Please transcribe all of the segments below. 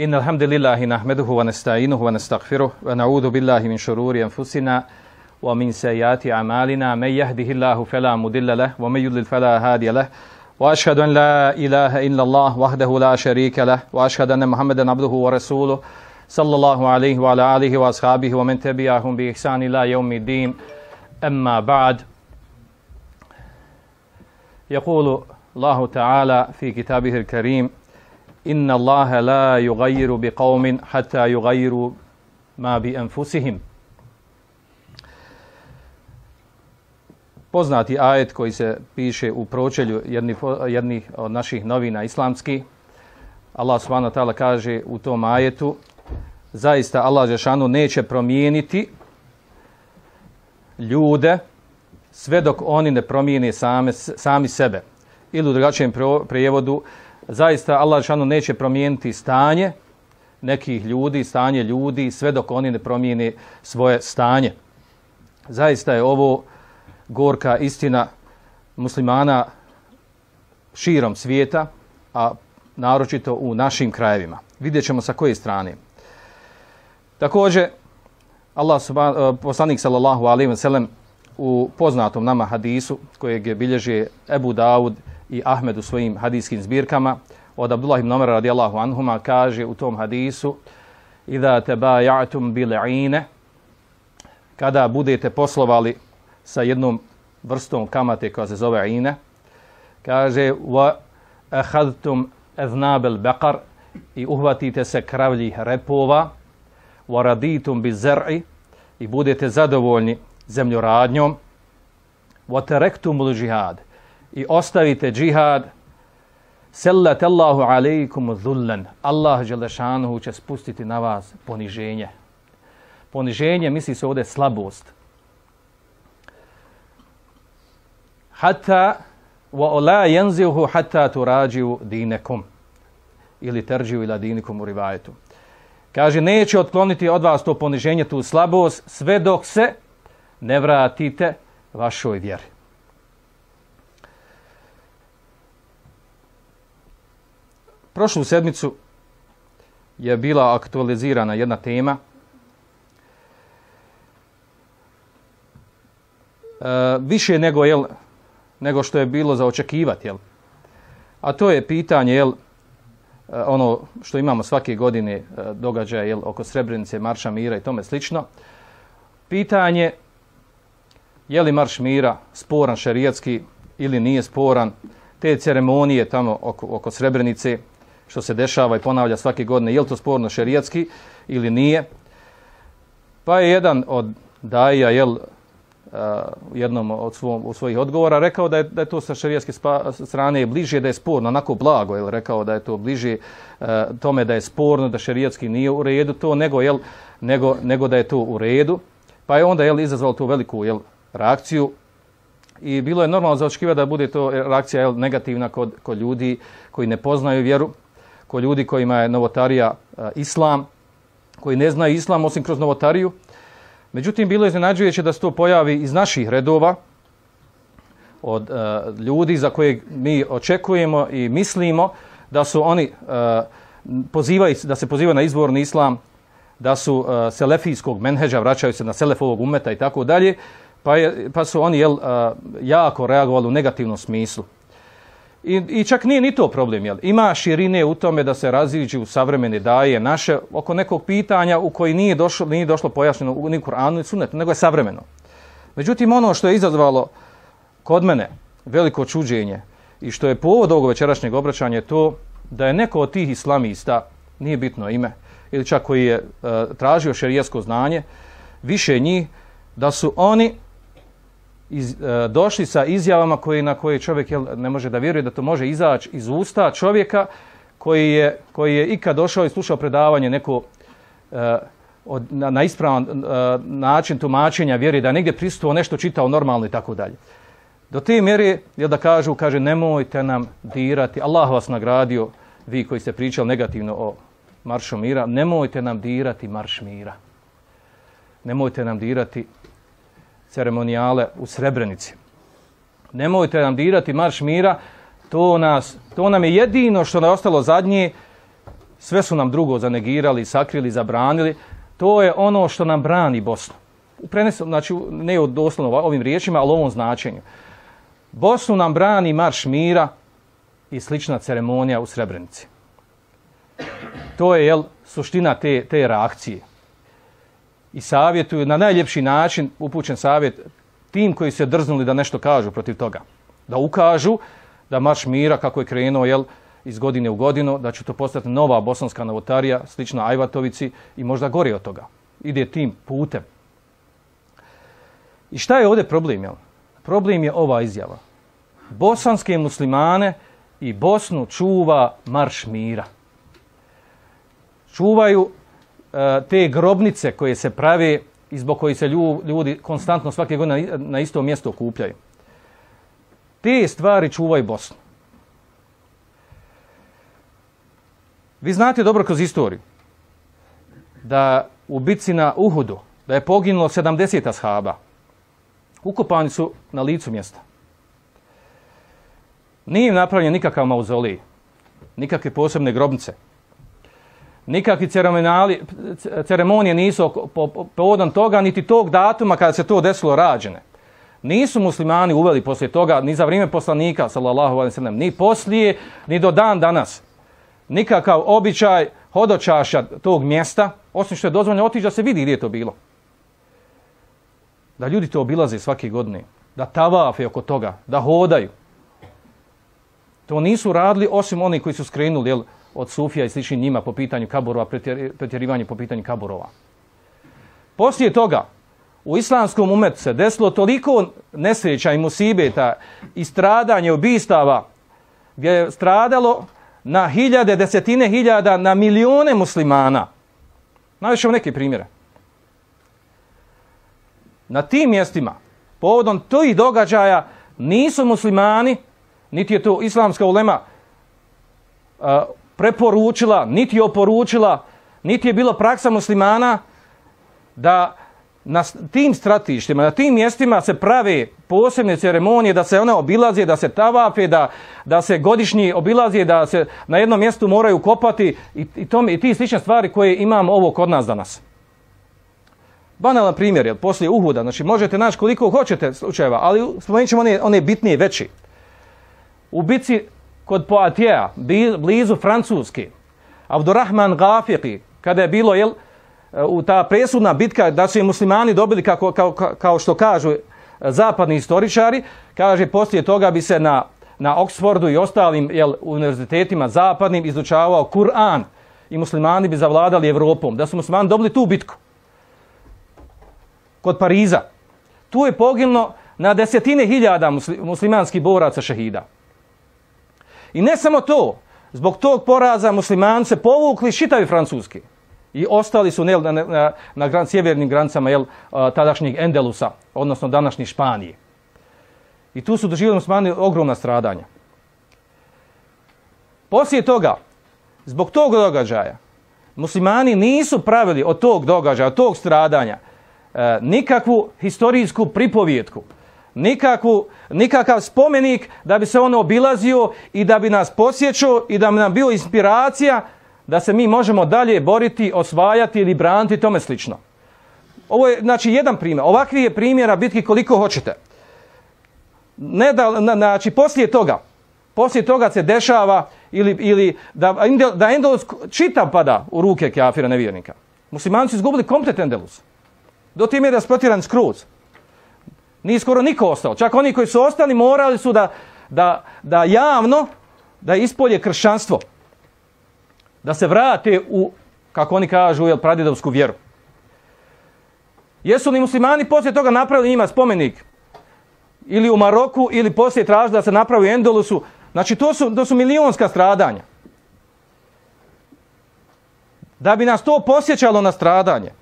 إن الحمد لله نحمده ونستعينه ونستغفره ونعوذ بالله من شرور أنفسنا ومن سيئات أعمالنا. من يهده الله فلا مضل له ومن يضلل فلا هادي له. وأشهد أن لا إله إلا الله وحده لا شريك له. وأشهد أن محمدا عبده ورسوله صلى الله عليه وعلى آله وأصحابه ومن تبعهم بإحسان إلى يوم الدين. أما بعد يقول الله تعالى في كتابه الكريم inna Allahe la yughayyiru bi qavmin hatta yughayyiru ma bi anfusihim. Poznati ajet koji se piše u pročelju jednih, jednih od naših novina islamski. Allah subhanahu ta'ala kaže u tom ajetu zaista Allah Žešanu neće promijeniti ljude sve dok oni ne promijene same, sami sebe. Ili u drugačijem prijevodu, uh, zaista Allah šanu neće promijeniti stanje nekih ljudi, stanje ljudi, sve dok oni ne promijene svoje stanje. Zaista je ovo gorka istina muslimana širom svijeta, a naročito u našim krajevima. Vidjet ćemo sa koje strane. Također, Allah subhanahu, eh, poslanik sallallahu alaihi ve sellem u poznatom nama hadisu kojeg je bilježi Ebu Daud, i Ahmed u svojim hadijskim zbirkama. Od Abdullah ibn Umar radijallahu anhuma kaže u tom hadisu Iza tabaya'tum bil'ine kada budete poslovali sa jednom vrstom kamate koja se zove ine kaže wa ahadtum aznab al-baqar i uhvatite se kravljih repova waraditum bizar'i i budete zadovoljni zemljoradnjom. Wa taraktumul jihad i ostavite džihad sellat Allahu alejkum dhullan Allah Đelešanuhu će spustiti na vas poniženje poniženje misli se ovdje slabost hatta wa ola yanzihu hatta turajiu dinakum ili terđiju ila dinikum u rivajetu. Kaže, neće otkloniti od vas to poniženje, tu slabost, sve dok se ne vratite vašoj vjeri. Prošlu sedmicu je bila aktualizirana jedna tema. E, više nego, jel, nego što je bilo za očekivati. Jel? A to je pitanje, jel, e, ono što imamo svake godine e, događaja jel, oko Srebrenice, Marša Mira i tome slično. Pitanje je li Marš Mira sporan šerijatski ili nije sporan, te ceremonije tamo oko, oko Srebrenice što se dešava i ponavlja svake godine, je li to sporno šerijatski ili nije. Pa je jedan od daja, jel, u jednom od svom, u svojih odgovora rekao da je, da je to sa šarijaske strane bliže da je sporno, onako blago jel, rekao da je to bliže uh, tome da je sporno, da šarijatski nije u redu to, nego, jel, nego, nego da je to u redu. Pa je onda jel, izazvalo tu veliku jel, reakciju i bilo je normalno za da bude to reakcija jel, negativna kod, kod ljudi koji ne poznaju vjeru, kod ljudi kojima je novotarija e, islam, koji ne znaju islam osim kroz novotariju, Međutim, bilo je iznenađujuće da se to pojavi iz naših redova, od uh, ljudi za koje mi očekujemo i mislimo da su oni uh, pozivaju, da se pozivaju na izvorni islam, da su uh, selefijskog menheđa, vraćaju se na selefovog umeta i tako dalje, pa, je, pa su oni jel, uh, jako reagovali u negativnom smislu. I, I čak nije ni to problem. Jel? Ima širine u tome da se raziđu u savremene daje naše oko nekog pitanja u koji nije došlo, nije došlo pojašnjeno u ni Kur'anu ni Sunnetu, nego je savremeno. Međutim, ono što je izazvalo kod mene veliko čuđenje i što je povod ovog večerašnjeg obraćanja je to da je neko od tih islamista, nije bitno ime, ili čak koji je uh, tražio šerijesko znanje, više njih, da su oni iz, e, došli sa izjavama koje, na koje čovjek jel, ne može da vjeruje da to može izaći iz usta čovjeka koji je, koji je ikad došao i slušao predavanje neko e, od, na, na ispravan e, način tumačenja vjeri da negdje pristuo nešto čitao normalno i tako dalje. Do te mjere je da kažu, kaže nemojte nam dirati, Allah vas nagradio, vi koji ste pričali negativno o maršu mira, nemojte nam dirati marš mira. Nemojte nam dirati ceremonijale u Srebrenici. Nemojte nam dirati marš mira, to, nas, to nam je jedino što nam je ostalo zadnje sve su nam drugo zanegirali, sakrili, zabranili, to je ono što nam brani Bosnu. Prenesu, znači, ne od doslovno ovim riječima, ali ovom značenju. Bosnu nam brani marš mira i slična ceremonija u Srebrenici. To je jel, suština te, te reakcije. I savjetuju na najljepši način upućen savjet tim koji se drznuli da nešto kažu protiv toga. Da ukažu da marš mira kako je krenuo jel, iz godine u godinu, da će to postati nova bosanska novotarija, slična Ajvatovici i možda gori od toga. Ide tim putem. I šta je ovdje problem? Jel? Problem je ova izjava. Bosanske muslimane i Bosnu čuva marš mira. Čuvaju E, te grobnice koje se prave i zbog koji se ljudi konstantno svake godine na isto mjesto okupljaju. Te stvari čuvaju Bosnu. Vi znate dobro kroz istoriju da u bitci na Uhudu da je poginulo 70 ashaba. Ukopani su na licu mjesta. Nije im napravljen nikakav mauzolij, nikakve posebne grobnice, nikakvi ceremonije nisu povodom toga, niti tog datuma kada se to desilo rađene. Nisu muslimani uveli poslije toga, ni za vrijeme poslanika, sallallahu alaihi sallam, ni poslije, ni do dan danas. Nikakav običaj hodočaša tog mjesta, osim što je dozvoljeno otići da se vidi gdje je to bilo. Da ljudi to obilaze svake godine, da tavafe oko toga, da hodaju. To nisu radili osim oni koji su skrenuli jel, od Sufija i slični njima po pitanju kaburova, pretjerivanje po pitanju kaburova. Poslije toga, u islamskom umetu se desilo toliko nesreća i musibeta i stradanje ubistava gdje je stradalo na hiljade, desetine hiljada, na milijone muslimana. Navišemo neke primjere. Na tim mjestima, povodom tih događaja, nisu muslimani, niti je to islamska ulema uh, preporučila, niti oporučila, niti je bilo praksa muslimana da na tim stratištima, na tim mjestima se prave posebne ceremonije, da se one obilaze, da se tavafe, da, da se godišnji obilaze, da se na jednom mjestu moraju kopati i, i, tom, i ti slične stvari koje imamo ovo kod nas danas. Banalan primjer, jel, poslije Uhuda, znači možete naći koliko hoćete slučajeva, ali spomenut ćemo one, one bitnije veći. U bitci kod Poatija, blizu Francuske, Abdurrahman Gafiqi, kada je bilo, jel, e, u ta presudna bitka da su je muslimani dobili kako, kao, kao što kažu e, zapadni historičari, kaže poslije toga bi se na, na Oxfordu i ostalim jel, univerzitetima zapadnim izučavao Kur'an i muslimani bi zavladali Evropom. Da su muslimani dobili tu bitku kod Pariza. Tu je poginulo na desetine hiljada muslimanskih boraca šehida. I ne samo to, zbog tog poraza muslimani se povukli šitavi francuski i ostali su jel, na, na, na gran, sjevernim granicama jel, tadašnjeg Endelusa, odnosno današnje Španije. I tu su doživjeli muslimani ogromna stradanja. Poslije toga, zbog tog događaja, muslimani nisu pravili od tog događaja, od tog stradanja, e, nikakvu historijsku pripovjetku, nikakvu, nikakav spomenik da bi se ono obilazio i da bi nas posjećao i da bi nam bio inspiracija da se mi možemo dalje boriti, osvajati ili braniti tome slično. Ovo je znači jedan primjer. Ovakvi je primjera bitki koliko hoćete. Ne da, na, znači poslije toga, poslije toga se dešava ili, ili da, da Endelus čita pada u ruke kafira nevjernika. Muslimani su izgubili komplet Endelus. Do time je da spotiran skroz. Nije skoro niko ostao. Čak oni koji su ostali morali su da, da, da javno da ispolje kršćanstvo da se vrate u, kako oni kažu, jel, pradjedovsku vjeru. Jesu li muslimani poslije toga napravili njima spomenik? Ili u Maroku, ili poslije traži da se napravi u Endolusu? Znači, to su, to su milionska stradanja. Da bi nas to posjećalo na stradanje.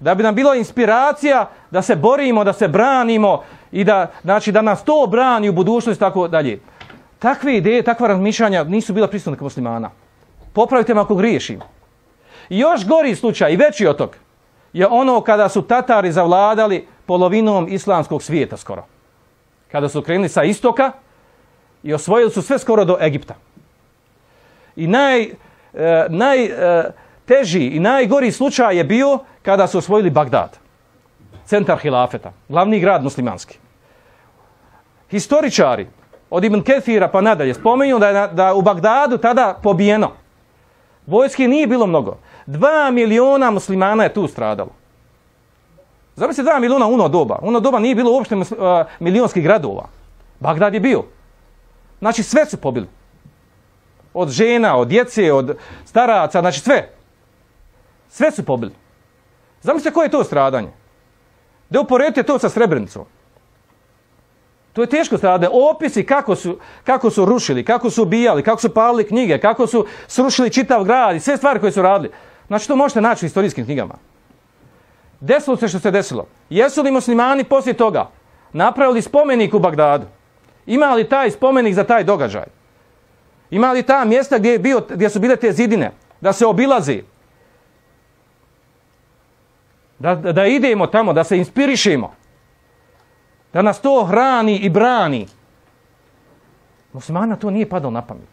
Da bi nam bilo inspiracija da se borimo, da se branimo i da, znači, da nas to brani u budućnosti tako dalje. Takve ideje, takva razmišljanja nisu bila prisutna kod muslimana popravite me ako griješim. I još gori slučaj, i veći otok, je ono kada su Tatari zavladali polovinom islamskog svijeta skoro. Kada su krenuli sa istoka i osvojili su sve skoro do Egipta. I naj, e, naj e, i najgori slučaj je bio kada su osvojili Bagdad, centar hilafeta, glavni grad muslimanski. Historičari od Ibn Kethira pa nadalje spomenju da je da u Bagdadu tada pobijeno. Vojske nije bilo mnogo. Dva miliona muslimana je tu stradalo. Zamisli dva miliona uno doba. Uno doba nije bilo uopšte uh, milionskih gradova. Bagdad je bio. Znači sve su pobili. Od žena, od djece, od staraca, znači sve. Sve su pobili. Zamislite koje je to stradanje? Da uporedite to sa Srebrenicom. To je teško stradanje. Opisi kako su, kako su rušili, kako su ubijali, kako su palili knjige, kako su srušili čitav grad i sve stvari koje su radili. Znači to možete naći u istorijskim knjigama. Desilo se što se desilo. Jesu li muslimani poslije toga napravili spomenik u Bagdadu? Ima li taj spomenik za taj događaj? Ima li ta mjesta gdje, je bio, gdje su bile te zidine? Da se obilazi? Da, da, da idemo tamo, da se inspirišemo? Da nas to hrani i brani? Muslimana to nije padao na pamet.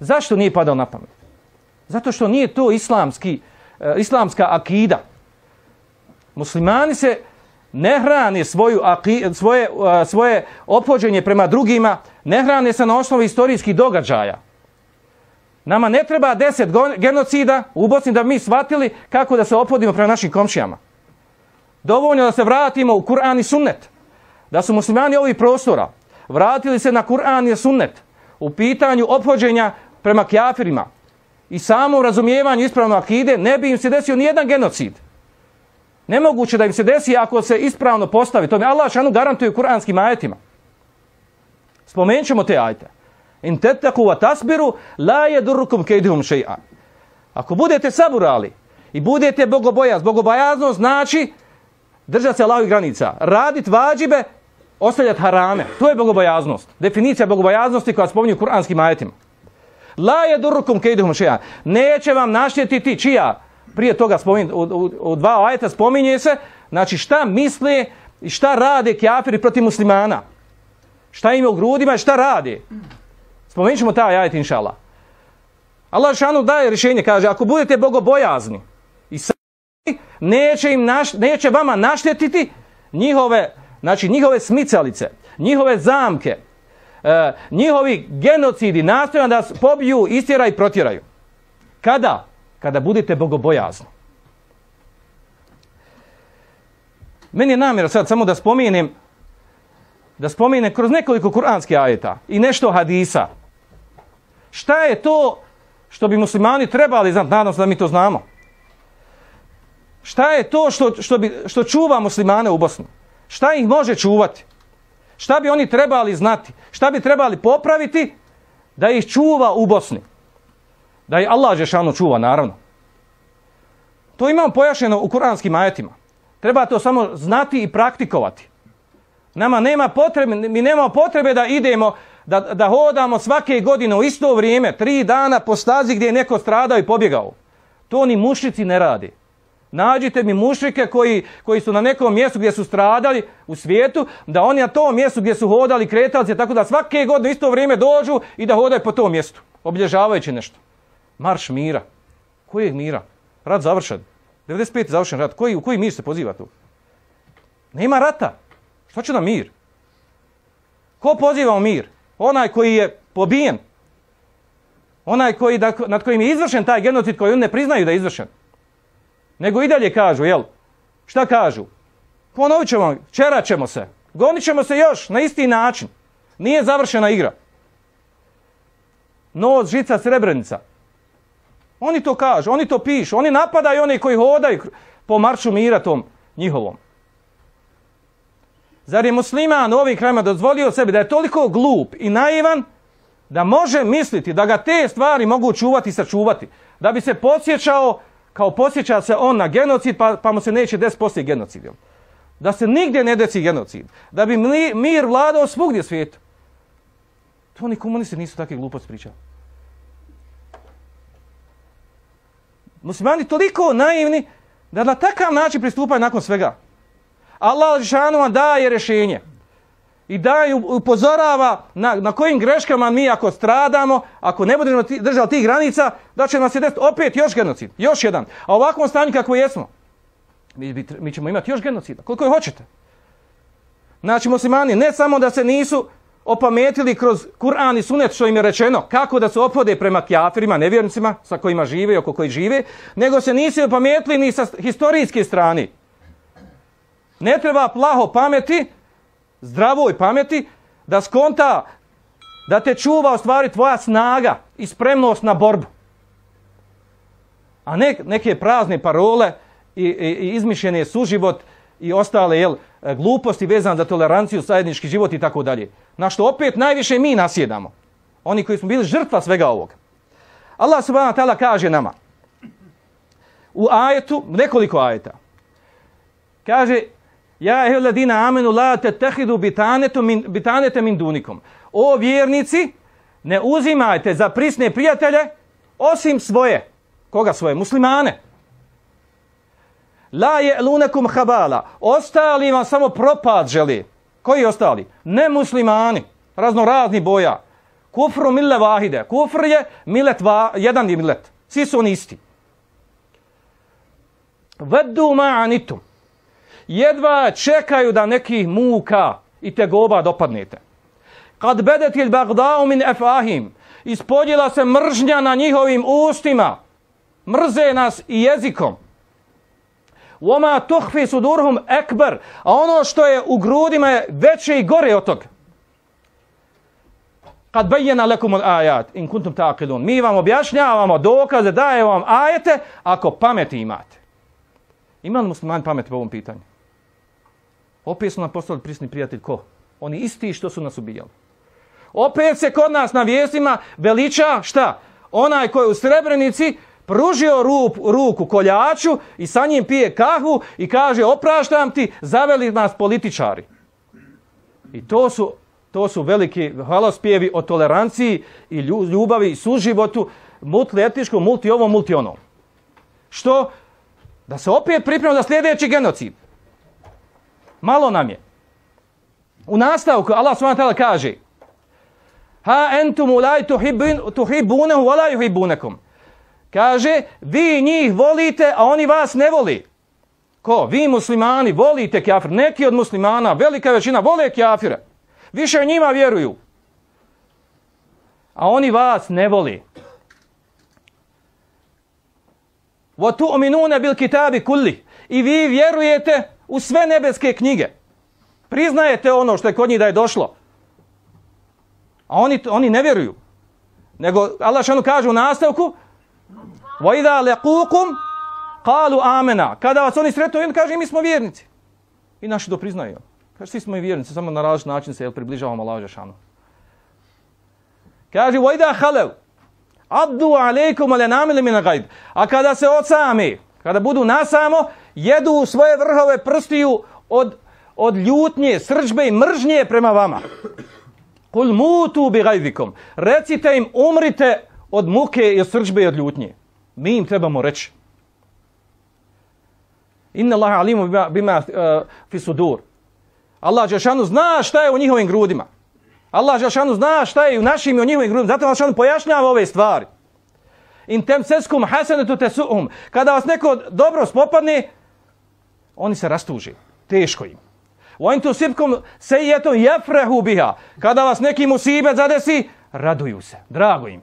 Zašto nije padao na pamet? Zato što nije to islamski, e, islamska akida. Muslimani se ne hrane svoju, svoje, e, svoje opođenje prema drugima, ne hrane se na osnovi istorijskih događaja. Nama ne treba deset genocida u Bosni da mi shvatili kako da se opodimo prema našim komšijama. Dovoljno da se vratimo u Kur'an i sunnet. Da su muslimani ovih prostora vratili se na Kur'an i sunnet u pitanju ophođenja prema kjafirima i samo razumijevanju ispravno akide, ne bi im se desio ni jedan genocid. Nemoguće da im se desi ako se ispravno postavi. To mi Allah šanu garantuje u kuranskim ajetima. Spomenut ćemo te ajete. In tetaku wa tasbiru la yadurukum kaydhum shay'a. Ako budete saburali i budete bogobojazni, bogobojazno znači držati se Allahovih granica, radit vađibe, ostavljati harame. To je bogobojaznost. Definicija bogobojaznosti koja spominje u kuranskim ajetima. La yadurukum kaydhum shay'a. Neće vam naštetiti čija? prije toga spominje, u, u, u dva ajeta spominje se, znači šta misle i šta rade kjafiri protiv muslimana. Šta im u grudima i šta rade. Spomenut ćemo taj ajet, inšala. Allah. Šanu daje rješenje, kaže, ako budete bogobojazni neće, im naš, neće vama naštetiti njihove, znači njihove smicalice, njihove zamke, e, njihovi genocidi, nastojan da pobiju, istjeraju i protjeraju. Kada? kada budete bogobojazni. Meni je namjera sad samo da spomenem da spomenem kroz nekoliko kuranskih ajeta i nešto hadisa. Šta je to što bi muslimani trebali znati? Nadam se da mi to znamo. Šta je to što, što, bi, što čuva muslimane u Bosni? Šta ih može čuvati? Šta bi oni trebali znati? Šta bi trebali popraviti da ih čuva u Bosni? da je Allah Žešanu čuva, naravno. To imam pojašnjeno u kuranskim ajetima. Treba to samo znati i praktikovati. Nama nema potrebe, mi nemamo potrebe da idemo, da, da hodamo svake godine u isto vrijeme, tri dana po stazi gdje je neko stradao i pobjegao. To ni mušnici ne radi. Nađite mi mušrike koji, koji su na nekom mjestu gdje su stradali u svijetu, da oni na tom mjestu gdje su hodali, kretali se, tako da svake godine isto vrijeme dođu i da hodaju po tom mjestu, obilježavajući nešto marš mira. Koji je mira? Rat završen. 95. završen rat. Koji, u koji mir se poziva tu? Nema rata. Što će nam mir? Ko poziva u mir? Onaj koji je pobijen. Onaj koji, da, nad kojim je izvršen taj genocid koji oni ne priznaju da je izvršen. Nego i dalje kažu, jel? Šta kažu? Ponovit ćemo, čerat ćemo se. Gonit ćemo se još na isti način. Nije završena igra. Noz, žica, srebrenica. Oni to kažu, oni to pišu, oni napadaju oni koji hodaju po maršu mira tom njihovom. Zar je musliman u ovim krajima dozvolio sebi da je toliko glup i naivan da može misliti da ga te stvari mogu čuvati i sačuvati? Da bi se podsjećao kao posjeća se on na genocid pa, pa mu se neće desiti poslije genocid. Da se nigdje ne desi genocid. Da bi mir vladao svugdje svijetu. To ni komunisti nisu takve gluposti pričali. muslimani toliko naivni da na takav način pristupaju nakon svega. Allah Žešanu vam daje rješenje i daju, upozorava na, na kojim greškama mi ako stradamo, ako ne budemo ti, držali tih granica, da će nas se desiti opet još genocid, još jedan. A ovakvom stanju kako jesmo, mi, mi ćemo imati još genocida, koliko je hoćete. Znači muslimani ne samo da se nisu opametili kroz Kur'an i Sunet što im je rečeno kako da se opode prema kjafirima, nevjernicima sa kojima žive i oko koji žive, nego se nisu opametili ni sa historijske strane. Ne treba plaho pameti, zdravoj pameti, da skonta da te čuva u stvari tvoja snaga i spremnost na borbu. A ne neke prazne parole i, i, i izmišljene suživot i ostale jel, gluposti vezane za toleranciju, zajednički život i tako dalje. Na što opet najviše mi nasjedamo. Oni koji smo bili žrtva svega ovoga. Allah subhanahu wa ta'ala kaže nama u ajetu, nekoliko ajeta, kaže Ja ehe ladina amenu la te tehidu min, bitanete min dunikom. O vjernici, ne uzimajte za prisne prijatelje osim svoje. Koga svoje? Muslimane. La je lunekum habala. Ostali vam samo propad želi. Koji ostali? Ne muslimani. Razno razni boja. Kufru mille vahide. Kufr je milet va, jedan je milet. Svi su oni isti. Vedu ma'anitum jedva čekaju da neki muka i tegoba dopadnete. Kad bedetil bagdao min efahim, ispodjela se mržnja na njihovim ustima, mrze nas i jezikom. Oma tuhfi sudurhum ekber, a ono što je u grudima je veće i gore od toga. Kad bejena lekum al ajat, in kuntum taqilun, mi vam objašnjavamo dokaze, daje vam ajete, ako pameti imate. Ima li musliman pamet po ovom pitanju? Opet su nam postali prisni prijatelj ko? Oni isti što su nas ubijali. Opet se kod nas na vijestima veliča šta? Onaj koji je u Srebrenici pružio rup, ruku koljaču i sa njim pije kahvu i kaže opraštam ti, zaveli nas političari. I to su, to su veliki hvalospjevi o toleranciji i ljubavi i suživotu multietičkom, multi ovom, multi onom. Što? Da se opet pripremamo za sljedeći genocid. Malo nam je. U nastavku Allah s.w.t. kaže Ha entum ulaj tuhibunehu wa la. Kaže, vi njih volite, a oni vas ne voli. Ko? Vi muslimani volite kafir. Neki od muslimana, velika većina, vole kafire. Više njima vjeruju. A oni vas ne voli. Wa tu'minuna bil kitabi kulli. I vi vjerujete u sve nebeske knjige. Priznajete ono što je kod njih da je došlo. A oni, oni ne vjeruju. Nego Allah šanu kaže u nastavku وَإِذَا لَقُوكُمْ قَالُوا آمَنَا Kada vas oni sretno, on kaže mi smo vjernici. I naši to priznaju. Kaže, svi smo i vjernici, samo na različit način se jel, približavamo Allah šanu. Kaže, وَإِذَا خَلَوْ Abdu alejkum ale namili min gaib. A kada se ocami, kada budu nasamo, jedu svoje vrhove prstiju od, od ljutnje, srđbe i mržnje prema vama. Kul mutu bi gajdikom. Recite im, umrite od muke i srđbe i od ljutnje. Mi im trebamo reći. Inna Allah alimu bima, bima uh, fi sudur. Allah Žešanu zna šta je u njihovim grudima. Allah Žešanu zna šta je u našim i u njihovim grudima. Zato Žešanu pojašnjava ove stvari. In temseskum hasanetu tesuhum. Kada vas neko dobro spopadne, oni se rastuži. Teško im. Wa intu sibkum sayyitu yafrahu biha. Kada vas neki musibet zadesi, raduju se. Drago im.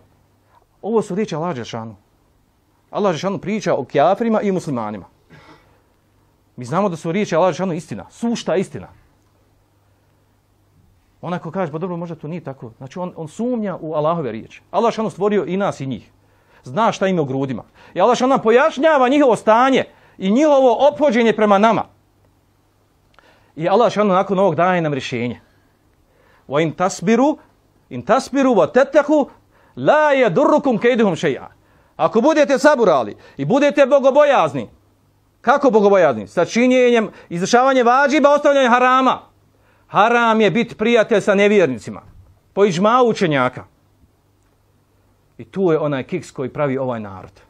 Ovo su riječi Allah Žešanu. Allah Žešanu priča o kjafirima i muslimanima. Mi znamo da su riječi Allah Žešanu istina. Sušta istina. Onako kaže, pa dobro, možda to nije tako. Znači, on, on sumnja u Allahove riječi. Allah Žešanu stvorio i nas i njih. Zna šta ima u grudima. I Allah nam pojašnjava njihovo stanje i njihovo opođenje prema nama. I Allah šanu nakon ovog daje nam rješenje. Wa in tasbiru, in tasbiru wa tetehu, la je durrukum kejduhum šeja. Ako budete saburali i budete bogobojazni, kako bogobojazni? Sa činjenjem, izrašavanje vađiba, ostavljanje harama. Haram je biti prijatelj sa nevjernicima. Po iđma učenjaka. I tu je onaj kiks koji pravi ovaj narod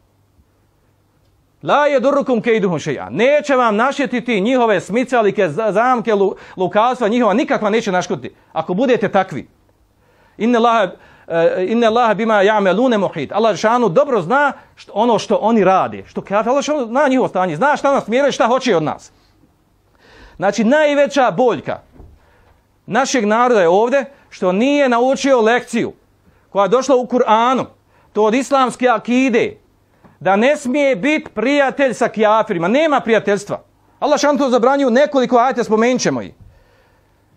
La je durukum kejduhum šeja. Neće vam našetiti njihove smicalike, zamke, lukavstva, njihova nikakva neće naškoditi. Ako budete takvi. Inne Allah, eh, inne Allah bima ja'melune muhit. Allah šanu dobro zna što, ono što oni radi. Što kaže, Allah šanu zna njihovo stanje. Zna šta nas mjere, šta hoće od nas. Znači, najveća boljka našeg naroda je ovde što nije naučio lekciju koja je došla u Kur'anu. To od islamske akide da ne smije biti prijatelj sa kjafirima. Nema prijateljstva. Allah šan to zabranju nekoliko ajta, spomenut ćemo ih.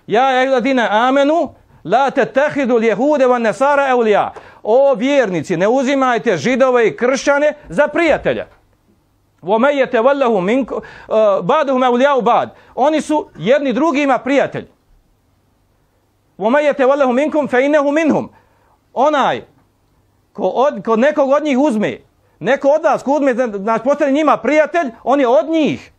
Ja, ehladine, amenu, la te tehidu ljehude van nesara eulija. O vjernici, ne uzimajte židove i kršćane za prijatelja. Vo mejete vallahu minku, uh, baduhum eulijau bad. Oni su jedni drugima prijatelji. Vo mejete vallahu minkum fe inehu minhum. Onaj ko, od, ko nekog od njih uzme Neko od nas ko uzme, znači postane njima prijatelj, on je od njih.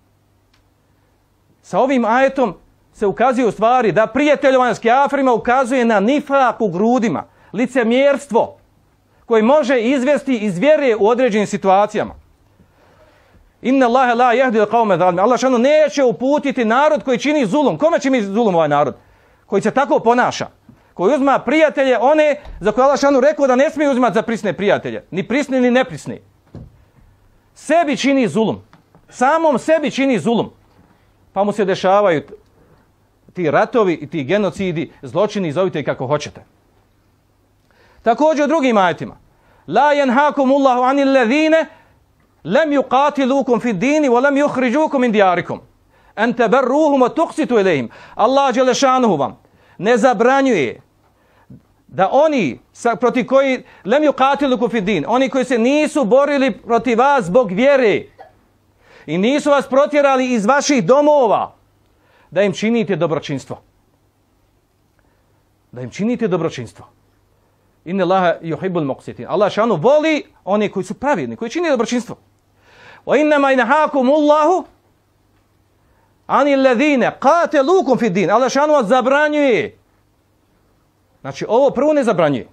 Sa ovim ajetom se ukazuje u stvari da prijatelj vanjski Afrima ukazuje na nifak u grudima, licemjerstvo koje može izvesti iz vjere u određenim situacijama. Inna Allahe la jehdi da kao medalmi. Allah šano neće uputiti narod koji čini zulum. Kome čini mi zulum ovaj narod? Koji se tako ponaša. Koji uzma prijatelje, one za koje Allah šanu rekao da ne smije uzimati za prisne prijatelje. Ni prisni, ni neprisni sebi čini zulum. Samom sebi čini zulum. Pa mu se dešavaju ti ratovi i ti genocidi, zločini, zovite kako hoćete. Također u drugim ajetima. La yanhakum Allahu anil ladhina lam yuqatilukum fi dini wa lam yukhrijukum min diyarikum. an tabarruhum wa tuqsitu ilayhim. Allah dželle vam ne zabranjuje da oni sa, proti koji lem yuqatilu kufidin, oni koji se nisu borili protiv vas zbog vjere i nisu vas protjerali iz vaših domova, da im činite dobročinstvo. Da im činite dobročinstvo. Inna Allaha yuhibbul muqsitin. Allah šanu voli oni koji su pravedni, koji čine dobročinstvo. Wa inna ma inhakum Allahu ani ledine, kate lukum fi din. Allah šanu vas zabranjuje Znači, ovo prvo ne zabranjuje.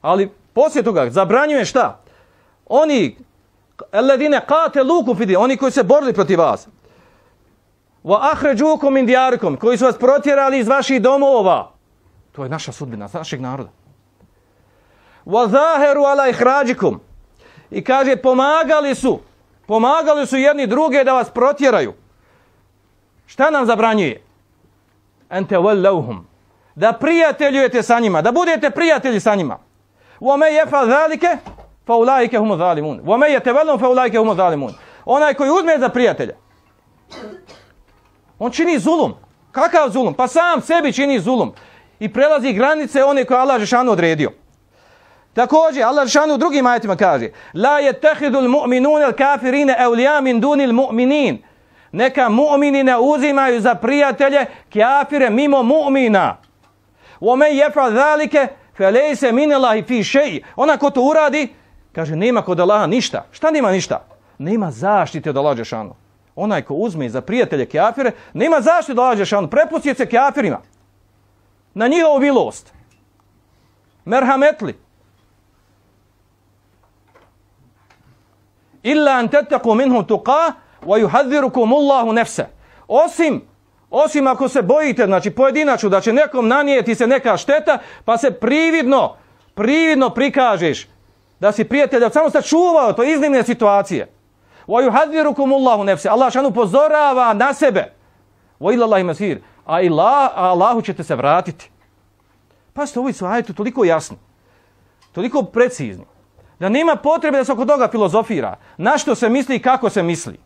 Ali poslije toga zabranjuje šta? Oni, ledine, kate lukum fi din. oni koji se borili protiv vas. Wa ahređukum indijarikum, koji su vas protjerali iz vaših domova. To je naša sudbina, našeg naroda. Wa zaheru ala ihrađikum. I kaže, pomagali su, pomagali su jedni druge da vas protjeraju. Šta nam zabranjuje? Ente wallahum da prijateljujete sa njima, da budete prijatelji sa njima. Wa me yafa zalike fa ulaika humu zalimun. Wa me yatawallu fa ulaika humu zalimun. Onaj koji uzme za prijatelja. On čini zulum. Kakav zulum? Pa sam sebi čini zulum i prelazi granice one koje Allah Žešanu odredio. Također Allah Žešanu u drugim ajetima kaže: La je tehidul mu'minun el kafirine awliya min dunil mu'minin. Neka mu'mini ne uzimaju za prijatelje kjafire mimo mu'mina. Ome jefa zalike felej se minelahi fi šeji. Ona ko to uradi, kaže, nema kod Allaha ništa. Šta nema ništa? Nema zaštite od Allaha Đešanu. Onaj ko uzme za prijatelje kjafire, nema zaštite od Allaha Đešanu. Prepustit se kjafirima. Na njihovu milost. Merhametli. Illa an tetaku minhu tuqah, وَيُحَذِّرُكُمُ اللَّهُ Allahu nefse. Osim Osim ako se bojite, znači pojedinaču, da će nekom nanijeti se neka šteta, pa se prividno, prividno prikažeš da si prijatelj, samo sačuvao to iznimne situacije. وَيُحَذِّرُكُمُ اللَّهُ Allahu. Allah šan upozorava na sebe. Wa اللَّهِ Allahi masir. A ilah, a Allahu ćete se vratiti. Pa ste ovi su ajeti toliko jasni. Toliko precizni. Da nema potrebe da se oko toga filozofira. Na što se misli i kako se misli.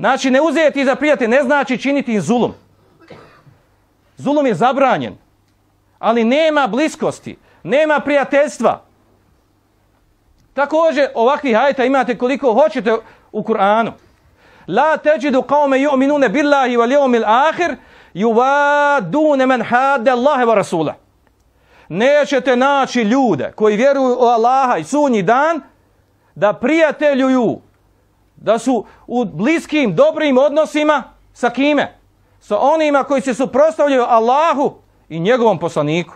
Znači, ne uzeti za prijatelj ne znači činiti im zulum. Zulum je zabranjen. Ali nema bliskosti. Nema prijateljstva. Također, ovakvih ajeta imate koliko hoćete u Kur'anu. La teđidu qawme yu'minune billahi wal yawmil akhir yuvadune man hadda Allahe wa rasula. Nećete naći ljude koji vjeruju u Allaha i sunji dan da prijateljuju da su u bliskim, dobrim odnosima sa kime? Sa onima koji se suprostavljaju Allahu i njegovom poslaniku.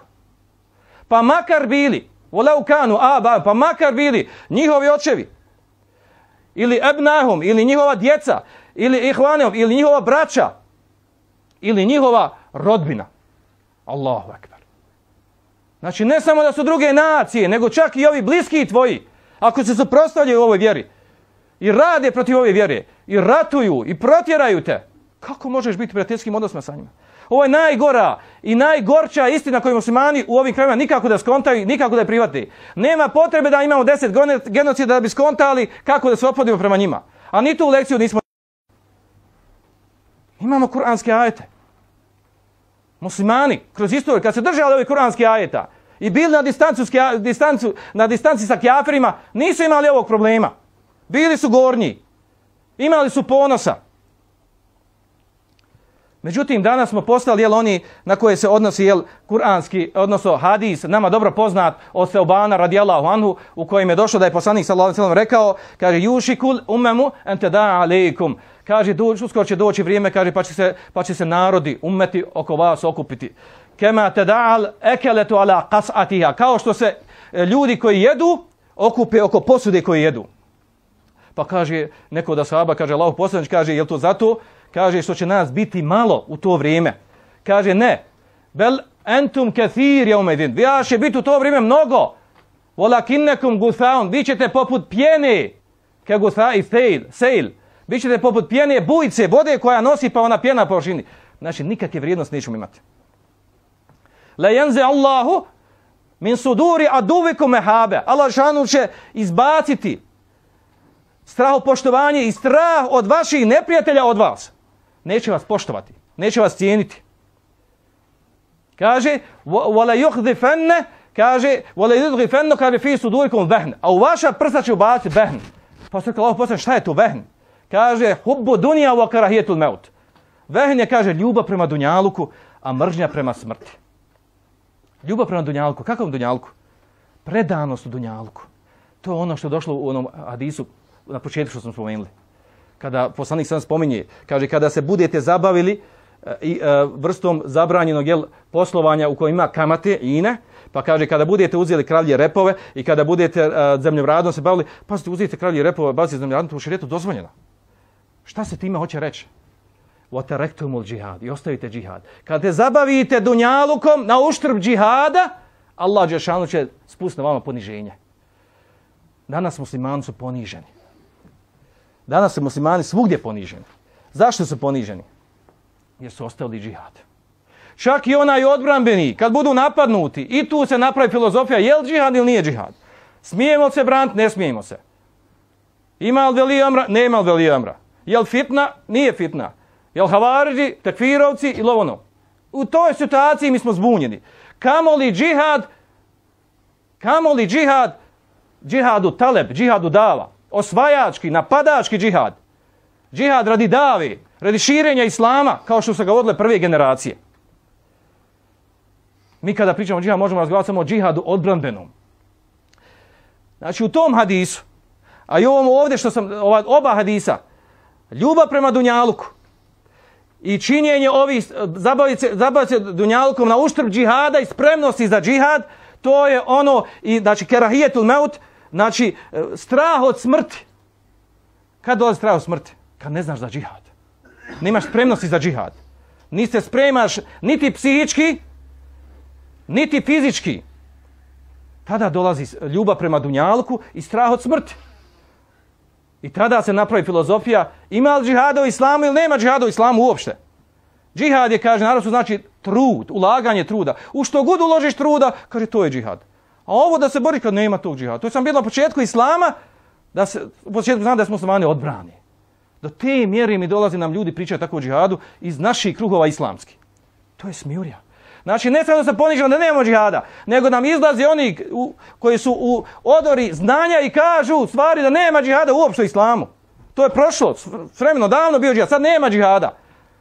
Pa makar bili, volau kanu, aba, pa makar bili njihovi očevi ili ebnahum, ili njihova djeca, ili ihvanehum, ili njihova braća, ili njihova rodbina. Allahu akbar. Znači, ne samo da su druge nacije, nego čak i ovi bliski tvoji, ako se suprostavljaju ovoj vjeri, i rade protiv ove vjere, i ratuju, i protjeraju te, kako možeš biti prijateljskim odnosima sa njima? Ovo je najgora i najgorča istina koju muslimani u ovim krajima nikako da skontaju, nikako da je privati. Nema potrebe da imamo deset genocida da bi skontali kako da se opodimo prema njima. A ni tu lekciju nismo... Imamo kuranske ajete. Muslimani, kroz istoriju, kad se držali ovih kuranski ajeta i bili na, distancu, distancu, na distanci sa kjafirima, nisu imali ovog problema. Bili su gornji. Imali su ponosa. Međutim, danas smo postali, jel, oni na koje se odnosi, jel, kuranski, odnosno hadis, nama dobro poznat od Seobana radijallahu anhu, u kojem je došlo da je poslanik sallallahu alejhi ve sellem rekao, kaže, jušikul umemu ente da alaikum. Kaže, uskoro će doći vrijeme, kaže, pa će, se, pa će se narodi, umeti oko vas okupiti. Kema te da'al ekeletu ala qas'atiha. Kao što se e, ljudi koji jedu, okupe oko posude koji jedu. Pa kaže, neko da sahaba, kaže, Allah poslanič, kaže, je to zato? kaže što će nas biti malo u to vrijeme. Kaže ne. Bel entum kathir je umedin. Vi će biti u to vrijeme mnogo. Walakinnakum guthaun. Vi ćete poput pjene. Ke gutha i sejl. Sejl. Vi ćete poput pjene bujice, vode koja nosi pa ona pjena po površini. Znači nikakve vrijednost nećemo imati. La yanzi Allahu min suduri aduvikum mehabe. Allah šanu će izbaciti strahopoštovanje i strah od vaših neprijatelja od vas neće vas poštovati, neće vas cijeniti. Kaže, wala yuhdhifanna, kaže, wala yuhdhifanna kaže fi sudurikum vehn. A u vaša prsa će ubaciti vehn. Pa se Allah posle šta je to vehn? Kaže, hubbu dunja wa karahiyatul maut. Vehn je kaže ljubav prema dunjaluku, a mržnja prema smrti. Ljubav prema dunjaluku, Kakvom dunjaluku? Predanost u dunjaluku. To je ono što je došlo u onom hadisu na početku što smo spomenuli kada poslanik sam spominje, kaže kada se budete zabavili e, i e, vrstom zabranjenog jel, poslovanja u kojem ima kamate i ine, pa kaže kada budete uzeli kravlje repove i kada budete e, zemljovradom se bavili, pa ste uzete kralje repove, bavite zemljovradom, to u širetu dozvoljeno. Šta se time hoće reći? Watarektumul džihad. I ostavite džihad. Kada te zabavite dunjalukom na uštrb džihada, Allah Đešanu će spustiti vama poniženje. Danas muslimani su poniženi. Danas su muslimani svugdje poniženi. Zašto su poniženi? Jer su ostali džihad. Čak i onaj odbrambeni, kad budu napadnuti, i tu se napravi filozofija, je li džihad ili nije džihad? Smijemo se brant, ne smijemo se. Ima li veli amra? Ne ima li veli amra. Je li fitna? Nije fitna. Je li havariđi, tekfirovci ili ono? U toj situaciji mi smo zbunjeni. Kamo li džihad? Kamo li džihad? Džihadu taleb, džihadu dava osvajački, napadački džihad. Džihad radi davi, radi širenja islama, kao što su ga vodile prve generacije. Mi kada pričamo o džihadu, možemo razgovarati samo o džihadu odbranbenom. Znači u tom hadisu, a i ovom ovdje što sam, ova, oba hadisa, ljubav prema Dunjaluku i činjenje ovih, zabavice, zabavice Dunjalukom na uštrb džihada i spremnosti za džihad, to je ono, i, znači, kerahijetul meut, Znači, e, strah od smrti. Kad dolazi strah od smrti? Kad ne znaš za džihad. Nemaš spremnosti za džihad. Niste spremaš niti psihički, niti fizički. Tada dolazi ljubav prema dunjalku i strah od smrti. I tada se napravi filozofija, ima li džihada u islamu ili nema džihada u islamu uopšte. Džihad je, kaže, naravno znači trud, ulaganje truda. U što god uložiš truda, kaže, to je džihad. A ovo da se bori kad nema tog džihada. To sam bilo na početku islama, da se, u početku znam da smo muslimani odbrani. Do te mjere mi dolazi nam ljudi pričaju tako o džihadu iz naših kruhova islamski. To je smjurja. Znači, ne samo da se ponižemo da nemamo džihada, nego nam izlazi oni u, koji su u odori znanja i kažu stvari da nema džihada uopšte u islamu. To je prošlo, vremeno, davno bio džihad, sad nema džihada.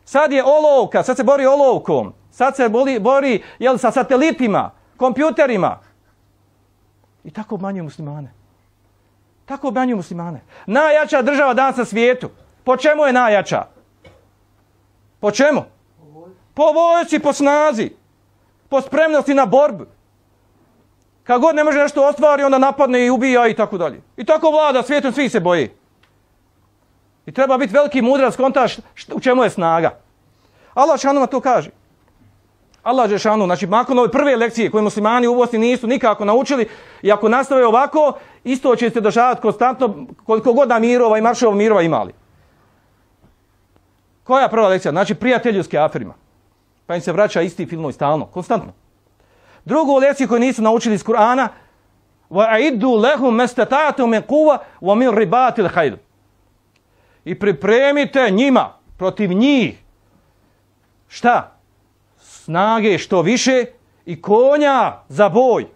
Sad je olovka, sad se bori olovkom, sad se bori, bori jel, sa satelitima, kompjuterima, I tako obmanjuju muslimane. Tako obmanjuju muslimane. Najjača država danas na svijetu. Po čemu je najjača? Po čemu? Po vojci, po snazi. Po spremnosti na borbu. Kad god ne može nešto ostvari, onda napadne i ubija i tako dalje. I tako vlada svijetom, svi se boji. I treba biti veliki mudrac, kontaš u čemu je snaga. Allah šanoma to kaže. Allah Žešanu, znači makon ove prve lekcije koje muslimani u Bosni nisu nikako naučili i ako nastave ovako, isto će se došavati konstantno koliko god da mirova i maršova mirova imali. Koja prva lekcija? Znači prijatelju s kafirima. Pa im se vraća isti film i stalno, konstantno. Drugu lekciju koju nisu naučili iz Kur'ana, وَاِدُّ لَهُمْ مَسْتَتَاتُمْ مِنْ قُوَ وَمِنْ رِبَاتِ الْحَيْلِ I pripremite njima, protiv njih, šta? Snage što više i konja za boj.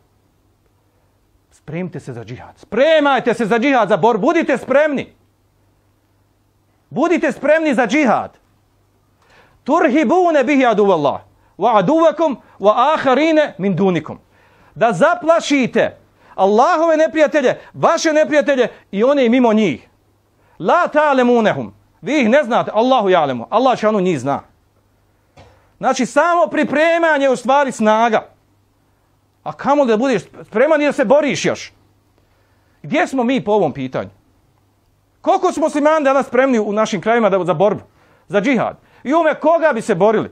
Spremite se za džihad. Spremajte se za džihad, za bor. Budite spremni. Budite spremni za džihad. Turhibune bihi aduvallah. Wa aduvakum wa aharine min dunikum. Da zaplašite Allahove neprijatelje, vaše neprijatelje i one mimo njih. La ta'lemunehum. Vi ih ne znate, Allahu ja'lemu. Allah će ono njih zna. Znači, samo pripremanje u stvari snaga. A kamo da budeš spreman i da se boriš još? Gdje smo mi po ovom pitanju? Koliko smo muslimani danas spremni u našim krajima da, za borbu? Za džihad? I ume koga bi se borili?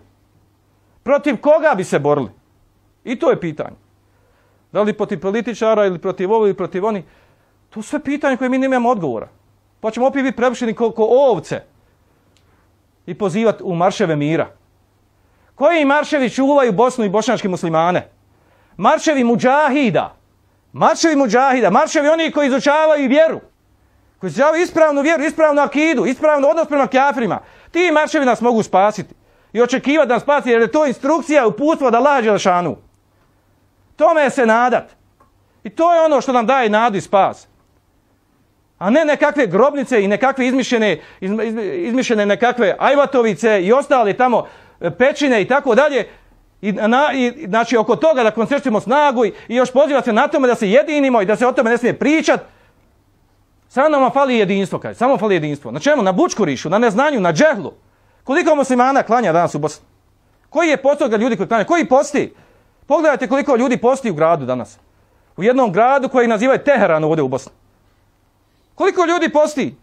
Protiv koga bi se borili? I to je pitanje. Da li protiv političara ili protiv ovo ili protiv oni? To sve pitanje koje mi nemamo odgovora. Pa ćemo opet biti prepušeni koliko ovce i pozivati u marševe mira. Koji marševi čuvaju Bosnu i bošnjačke muslimane? Marševi muđahida. Marševi muđahida. Marševi oni koji izučavaju vjeru. Koji izučavaju ispravnu vjeru, ispravnu akidu, ispravnu odnos prema kafirima. Ti marševi nas mogu spasiti. I očekivati da nas spasiti jer je to instrukcija uputstva da lađe da šanu. Tome se nadat. I to je ono što nam daje nadu i spas. A ne nekakve grobnice i nekakve izmišljene, izmišljene nekakve ajvatovice i ostale tamo E, pećine i tako dalje. I, na, i, znači oko toga da koncertimo snagu i, i još poziva se na tome da se jedinimo i da se o tome ne smije pričat. Samo nam fali jedinstvo, kaže. Samo fali jedinstvo. Na čemu? Na bučkurišu, na neznanju, na džehlu. Koliko muslimana klanja danas u Bosni? Koji je postog ljudi koji klanja? Koji posti? Pogledajte koliko ljudi posti u gradu danas. U jednom gradu koji nazivaju Teheran ovdje u Bosni. Koliko ljudi posti?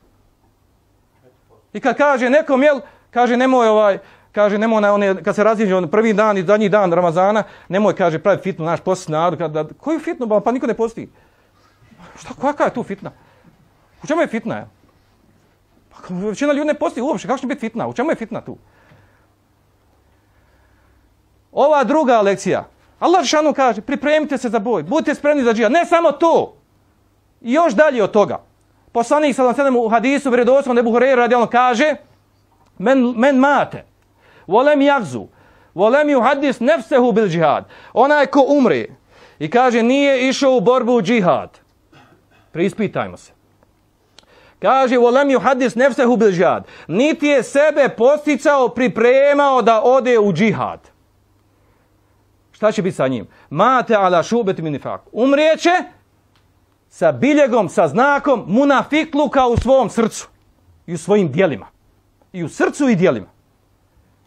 I kad kaže nekom, jel, kaže nemoj ovaj, kaže nemoj na one, kad se raziđe on prvi dan i zadnji dan Ramazana, nemoj, kaže, pravi fitnu naš posti narod. Kada, koju fitnu? Pa niko ne posti. Šta, kakva je tu fitna? U čemu je fitna? Je? Pa većina ljudi ne posti uopšte. Kako će biti fitna? U čemu je fitna tu? Ova druga lekcija. Allah šanu kaže, pripremite se za boj, budite spremni za džihad. Ne samo to. I još dalje od toga. Poslanik sallam sallam u hadisu vredosvom Nebu Horeira radijalno kaže men, men mate volem jagzu volem ju hadis nefsehu bil džihad. Onaj ko umri i kaže nije išao u borbu u džihad. Prispitajmo se. Kaže volem ju hadis nefsehu bil džihad. Niti je sebe posticao, pripremao da ode u džihad. Šta će biti sa njim? Mate ala šubet minifak. Umrijeće sa biljegom, sa znakom munafikluka u svom srcu i u svojim dijelima. I u srcu i dijelima.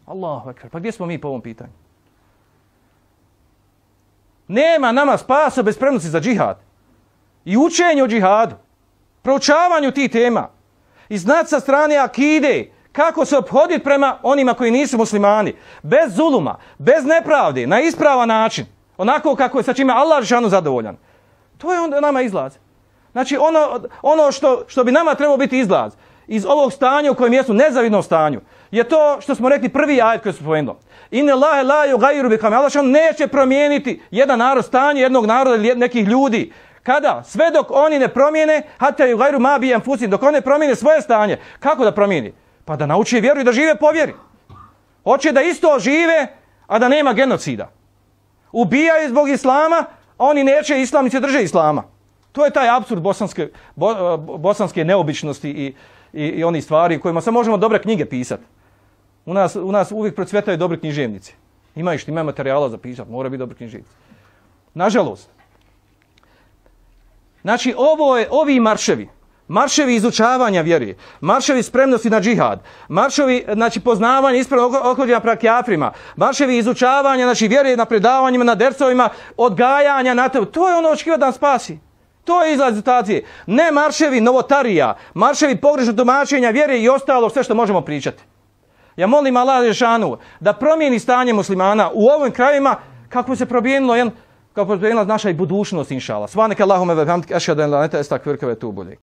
Allahu ekber. Pa gdje smo mi po ovom pitanju? Nema nama spasa bez spremnosti za džihad. I učenje o džihadu. Proučavanju ti tema. I znat sa strane akide kako se obhoditi prema onima koji nisu muslimani. Bez zuluma, bez nepravde, na ispravan način. Onako kako je sa čime Allah žanu zadovoljan. To je onda nama izlaz. Znači ono, ono što, što bi nama trebalo biti izlaz iz ovog stanja u kojem jesu nezavidnom stanju je to što smo rekli prvi ajet koji smo pomenuli. Inna lahe la ju bi kame. Allah neće promijeniti jedan narod stanje jednog naroda ili nekih ljudi. Kada? Sve dok oni ne promijene, hata ju ma bi anfusihim, dok oni ne promijene svoje stanje. Kako da promijeni? Pa da nauči vjeru i da žive po vjeri. Hoće da isto žive, a da nema genocida. Ubijaju zbog islama, oni neće islam, i se drže islama. To je taj absurd bosanske, bo, eh, bosanske neobičnosti i, i, i oni stvari kojima se možemo dobre knjige pisati. U nas, u nas uvijek procvjetaju dobri književnici. Imaju što ima materijala za pisat, mora biti dobri književnici. Nažalost. Znači, ovo je, ovi marševi, marševi izučavanja vjeri, marševi spremnosti na džihad, marševi znači, poznavanja ispravnog okhodnja pra kjafrima, marševi izučavanja znači, vjeri na predavanjima, na dercovima, odgajanja na to. To je ono očekiva da nas spasi. To je izlaz situacije. Ne marševi novotarija, marševi pogrešno tumačenja vjere i ostalo sve što možemo pričati. Ja molim Allah Žešanu da promijeni stanje muslimana u ovim krajima kako se probijenilo, jel, kako se probijenila naša i budućnost, inša Allah. Svanike Allahume ve hamdike, ašhadu en la neta estak virkave tu budi.